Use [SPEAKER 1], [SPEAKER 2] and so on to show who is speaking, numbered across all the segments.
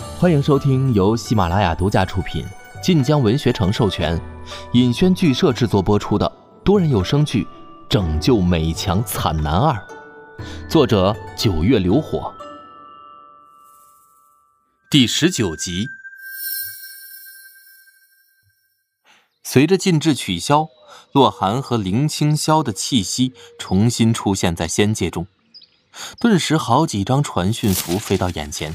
[SPEAKER 1] 欢迎收听由喜马拉雅独家出品、晋江文学城授权、尹轩剧社制作播出的多人有声剧《拯救美强惨男二》，作者九月流火，第十九集。随着禁制取消，洛寒和林清霄的气息重新出现在仙界中，顿时好几张传讯符飞到眼前。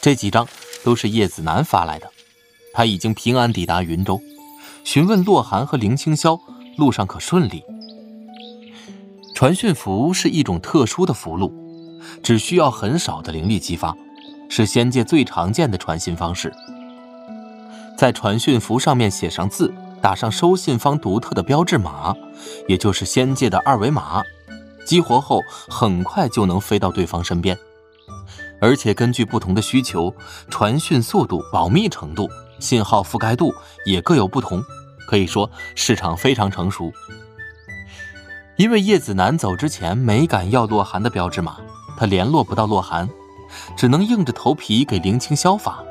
[SPEAKER 1] 这几张都是叶子楠发来的，他已经平安抵达云州，询问洛寒和林清霄路上可顺利。传讯符是一种特殊的符箓，只需要很少的灵力激发，是仙界最常见的传信方式。在传讯符上面写上字，打上收信方独特的标志码，也就是仙界的二维码，激活后很快就能飞到对方身边。而且根据不同的需求，传讯速度、保密程度、信号覆盖度也各有不同，可以说市场非常成熟。因为叶子楠走之前没敢要洛寒的标志码，他联络不到洛寒，只能硬着头皮给林清霄发。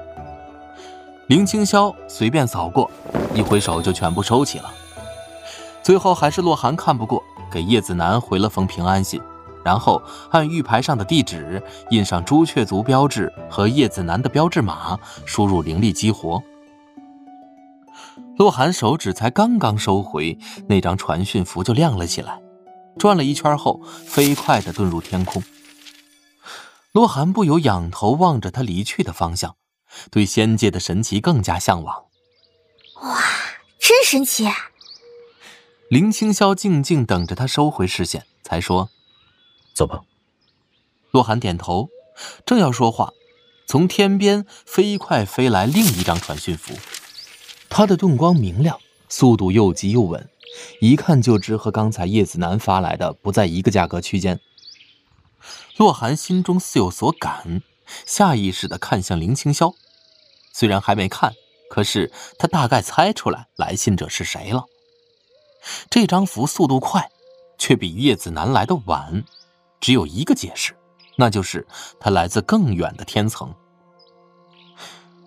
[SPEAKER 1] 林清霄随便扫过，一挥手就全部收起了。最后还是洛寒看不过，给叶子楠回了封平安信。然后按玉牌上的地址印上朱雀族标志和叶子楠的标志码，输入灵力激活。洛寒手指才刚刚收回，那张传讯符就亮了起来，转了一圈后，飞快地遁入天空。洛寒不由仰头望着他离去的方向，对仙界的神奇更加向往。
[SPEAKER 2] 哇，真神奇！
[SPEAKER 1] 啊林清霄静静等着他收回视线，才说。
[SPEAKER 3] 走吧。
[SPEAKER 1] 洛寒点头，正要说话，从天边飞快飞来另一张传讯符。他的盾光明亮，速度又急又稳，一看就知和刚才叶子楠发来的不在一个价格区间。洛寒心中似有所感，下意识地看向林清霄。虽然还没看，可是他大概猜出来来信者是谁了。这张符速度快，却比叶子楠来的晚。只有一个解释，那就是他来自更远的天层。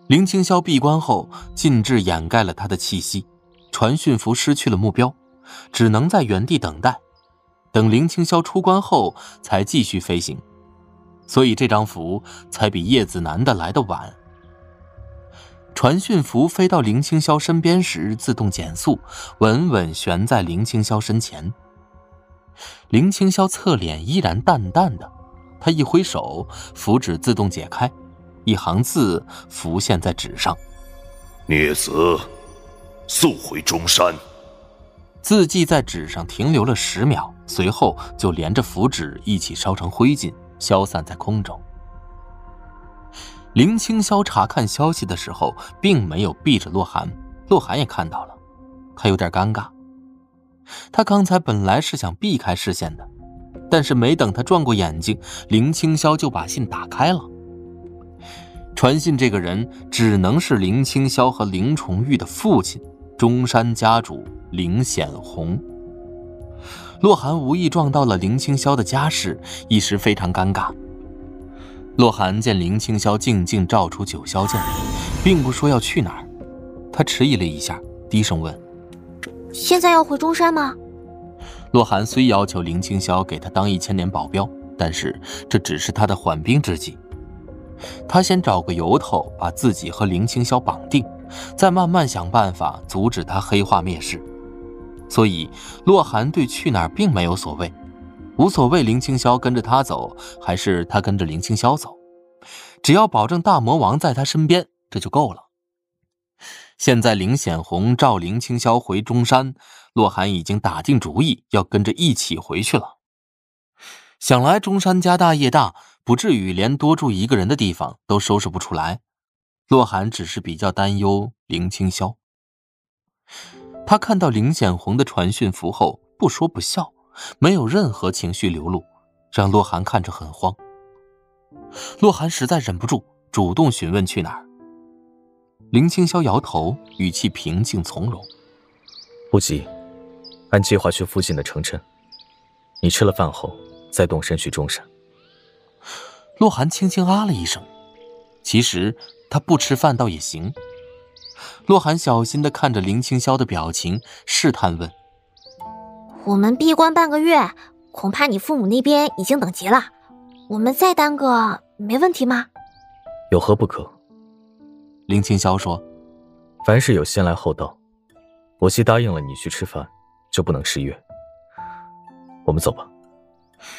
[SPEAKER 1] 林清霄闭关后，禁制掩盖了他的气息，传讯符失去了目标，只能在原地等待，等林清霄出关后才继续飞行。所以这张符才比叶子楠的来的晚。传讯符飞到林清霄身边时，自动减速，稳稳悬在林清霄身前。林清霄侧脸依然淡淡的，他一挥手，符纸自动解开，一行字浮现在纸上：“
[SPEAKER 4] 孽子，速回中山。”
[SPEAKER 1] 字迹在纸上停留了十秒，随后就连着符纸一起烧成灰烬，消散在空中。林清霄查看消息的时候，并没有避着洛寒，洛寒也看到了，他有点尴尬。他刚才本来是想避开视线的，但是没等他转过眼睛，林清霄就把信打开了。传信这个人只能是林清霄和林重玉的父亲，中山家主林显红。洛寒无意撞到了林清霄的家事，一时非常尴尬。洛寒见林清霄静静照出九霄剑，并不说要去哪儿，他迟疑了一下，低声问。
[SPEAKER 2] 现在要回中山吗？
[SPEAKER 1] 洛寒虽要求林清霄给他当一千年保镖，但是这只是他的缓兵之计。他先找个由头把自己和林清霄绑定，再慢慢想办法阻止他黑化灭世。所以，洛寒对去哪儿并没有所谓，无所谓林清霄跟着他走，还是他跟着林清霄走，只要保证大魔王在他身边，这就够了。现在林显红召林清霄回中山，洛寒已经打定主意要跟着一起回去了。想来中山家大业大，不至于连多住一个人的地方都收拾不出来。洛寒只是比较担忧林清霄。他看到林显红的传讯符后，不说不笑，没有任何情绪流露，让洛寒看着很慌。洛寒实在忍不住，主动询问去哪儿。林清霄摇头，语气平静从容：“
[SPEAKER 3] 不急，按计划去附近的城镇。你吃了饭后，再动身去中山。”
[SPEAKER 1] 洛寒轻轻啊了一声，其实他不吃饭倒也行。洛寒小心的看着林清霄的表情，试探问：“
[SPEAKER 2] 我们闭关半个月，恐怕你父母那边已经等急了。我们再耽搁，没问题吗？”
[SPEAKER 3] 有何不可？
[SPEAKER 1] 林清霄说：“
[SPEAKER 3] 凡事有先来后到，我既答应了你去吃饭，就不能失约。我们走吧。”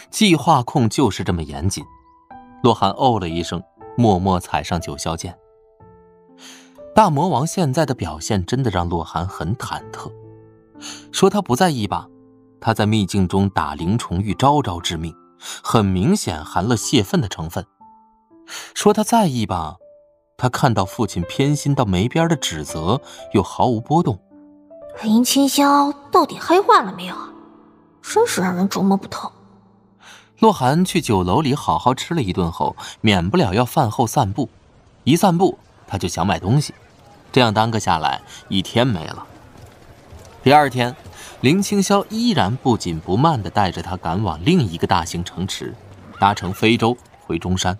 [SPEAKER 1] 计划控就是这么严谨。洛寒哦了一声，默默踩上九霄剑。大魔王现在的表现真的让洛寒很忐忑。说他不在意吧，他在秘境中打灵崇玉，招招致命，很明显含了泄愤的成分。说他在意吧，他看到父亲偏心到没边的指责，又毫无波动。
[SPEAKER 2] 林清霄到底黑化了没有？真是让人琢磨不透。
[SPEAKER 1] 洛寒去酒楼里好好吃了一顿后，免不了要饭后散步。一散步，他就想买东西。这样耽搁下来，一天没了。第二天，林清霄依然不紧不慢地带着他赶往另一个大型城池，搭乘飞舟回中山。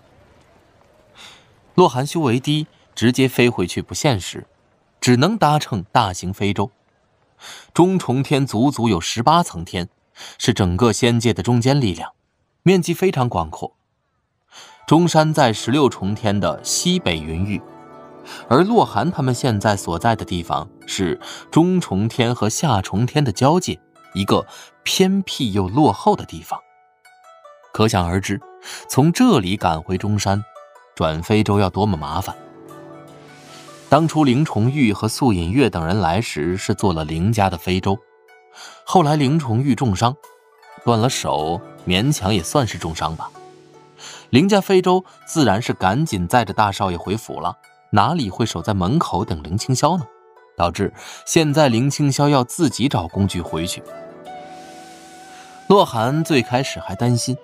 [SPEAKER 1] 洛寒修为低，直接飞回去不现实，只能搭乘大型飞舟。中重天足足有十八层天，是整个仙界的中坚力量，面积非常广阔。中山在十六重天的西北云域。而洛寒他们现在所在的地方是中重天和下重天的交界，一个偏僻又落后的地方。可想而知，从这里赶回中山，转非洲要多么麻烦。当初林重玉和素隐月等人来时是坐了林家的非洲，后来林重玉重伤，断了手，勉强也算是重伤吧。林家非洲自然是赶紧载着大少爷回府了。哪里会守在门口等林清霄呢？导致现在林清霄要自己找工具回去。洛寒最开始还担心，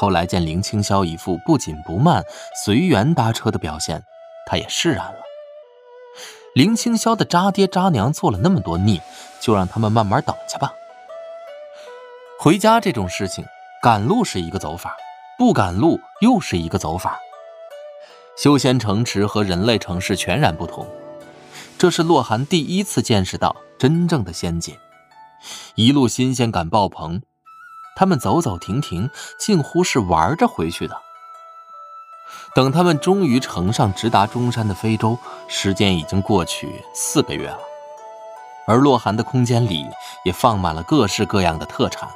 [SPEAKER 1] 后来见林清霄一副不紧不慢、随缘搭车的表现，他也释然了。林清霄的渣爹渣娘做了那么多孽，就让他们慢慢等去吧。回家这种事情，赶路是一个走法，不赶路又是一个走法。修仙城池和人类城市全然不同，这是洛寒第一次见识到真正的仙界，一路新鲜感爆棚。他们走走停停，近乎是玩着回去的。等他们终于乘上直达中山的飞舟，时间已经过去四个月了。而洛寒的空间里也放满了各式各样的特产。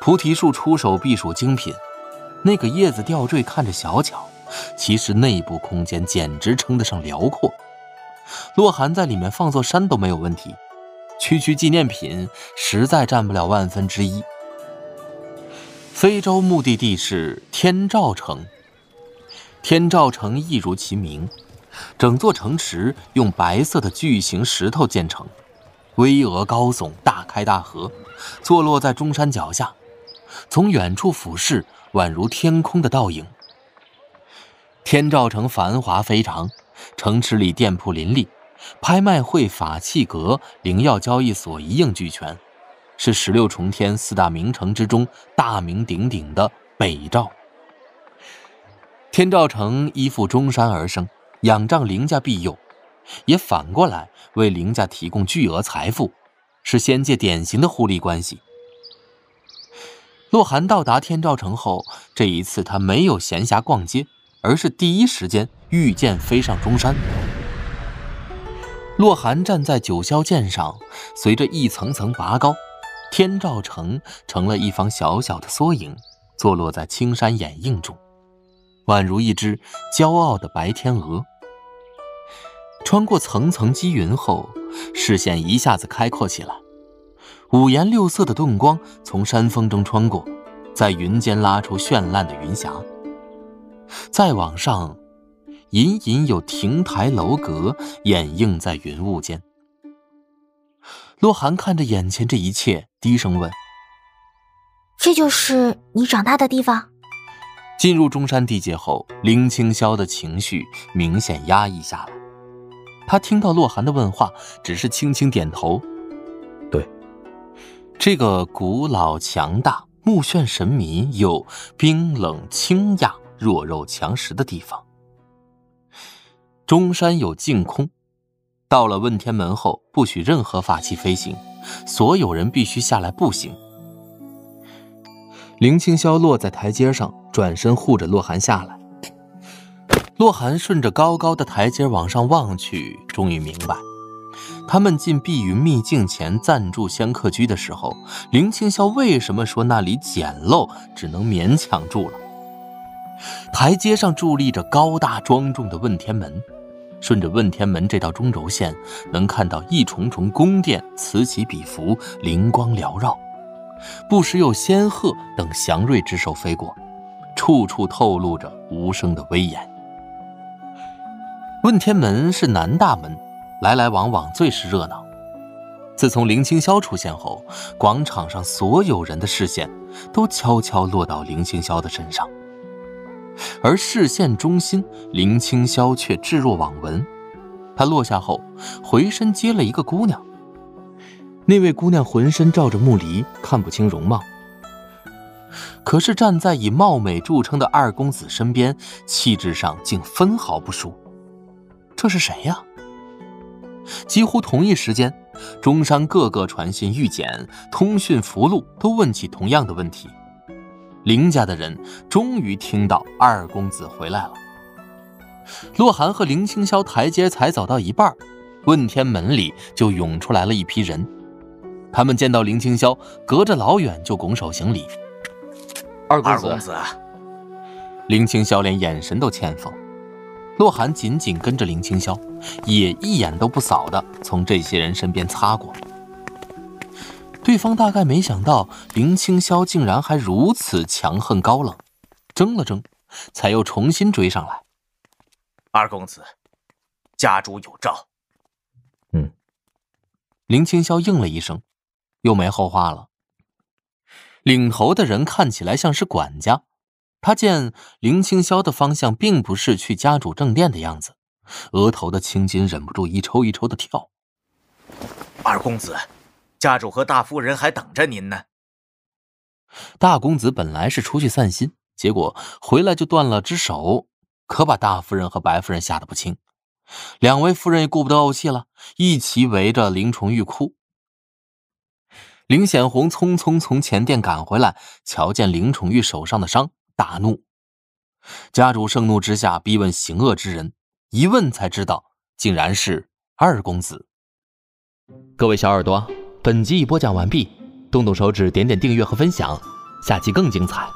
[SPEAKER 1] 菩提树出手必属精品，那个叶子吊坠看着小巧。其实内部空间简直称得上辽阔，洛寒在里面放座山都没有问题。区区纪念品实在占不了万分之一。非洲目的地是天照城，天照城一如其名，整座城池用白色的巨型石头建成，巍峨高耸，大开大合，坐落在中山脚下，从远处俯视，宛如天空的倒影。天照城繁华非常，城池里店铺林立，拍卖会、法器阁、灵药交易所一应俱全，是十六重天四大名城之中大名鼎鼎的北赵。天照城依附中山而生，仰仗林家庇佑，也反过来为林家提供巨额财富，是仙界典型的互利关系。洛寒到达天照城后，这一次他没有闲暇逛街。而是第一时间御剑飞上中山。洛寒站在九霄剑上，随着一层层拔高，天照城成了一方小小的缩影，坐落在青山掩映中，宛如一只骄傲的白天鹅。穿过层层积云后，视线一下子开阔起来，五颜六色的盾光从山峰中穿过，在云间拉出绚烂的云霞。再往上，隐隐有亭台楼阁掩映在云雾间。洛寒看着眼前这一切，低声问：“
[SPEAKER 2] 这就是你长大的地方？”
[SPEAKER 1] 进入中山地界后，林清霄的情绪明显压抑下来。他听到洛寒的问话，只是轻轻点头：“
[SPEAKER 3] 对，
[SPEAKER 1] 这个古老强大、目眩神迷又冰冷清雅。”弱肉强食的地方，中山有净空，到了问天门后，不许任何法器飞行，所有人必须下来步行。林青霄落在台阶上，转身护着洛寒下来。洛寒顺着高高的台阶往上望去，终于明白，他们进碧云秘境前暂住仙客居的时候，林青霄为什么说那里简陋，只能勉强住了。台阶上伫立着高大庄重的问天门，顺着问天门这道中轴线，能看到一重重宫殿，此起彼伏，灵光缭绕。不时有仙鹤等祥瑞之兽飞过，处处透露着无声的威严。问天门是南大门，来来往往最是热闹。自从林清霄出现后，广场上所有人的视线都悄悄落到林清霄的身上，而视线中心，林清霄却置若罔闻。他落下后，回身接了一个姑娘。那位姑娘浑身罩着木梨，看不清容貌。可是站在以貌美著称的二公子身边，气质上竟分毫不输。这是谁呀？几乎同一时间，中山各个传信玉简、通讯符箓都问起同样的问题。林家的人终于听到二公子回来了。洛寒和林清霄台阶才走到一半，问天门里就涌出来了一批人。他们见到林青霄，隔着老远就拱手行礼。
[SPEAKER 5] 二公子，
[SPEAKER 1] 林青霄连眼神都欠奉。洛寒紧紧跟着林青霄，也一眼都不扫的从这些人身边擦过。对方大概没想到林青霄竟然还如此强横高冷，怔了怔，才又重新追上来。
[SPEAKER 5] 二公子，家主有诏。
[SPEAKER 3] 嗯。
[SPEAKER 1] 林青霄应了一声。又没后话了。领头的人看起来像是管家，他见林青霄的方向并不是去家主正殿的样子，额头的青筋忍不住一抽一抽的跳。
[SPEAKER 5] 二公子，家主和大夫人还等着您呢。
[SPEAKER 1] 大公子本来是出去散心，结果回来就断了只手，可把大夫人和白夫人吓得不轻。两位夫人也顾不得怄气了，一齐围着林崇玉哭。林显红匆匆从前殿赶回来，瞧见林崇玉手上的伤，大怒。家主盛怒之下逼问行恶之人，一问才知道，竟然是二公子。各位小耳朵，本集已播讲完毕，动动手指点点订阅和分享，下集更精彩。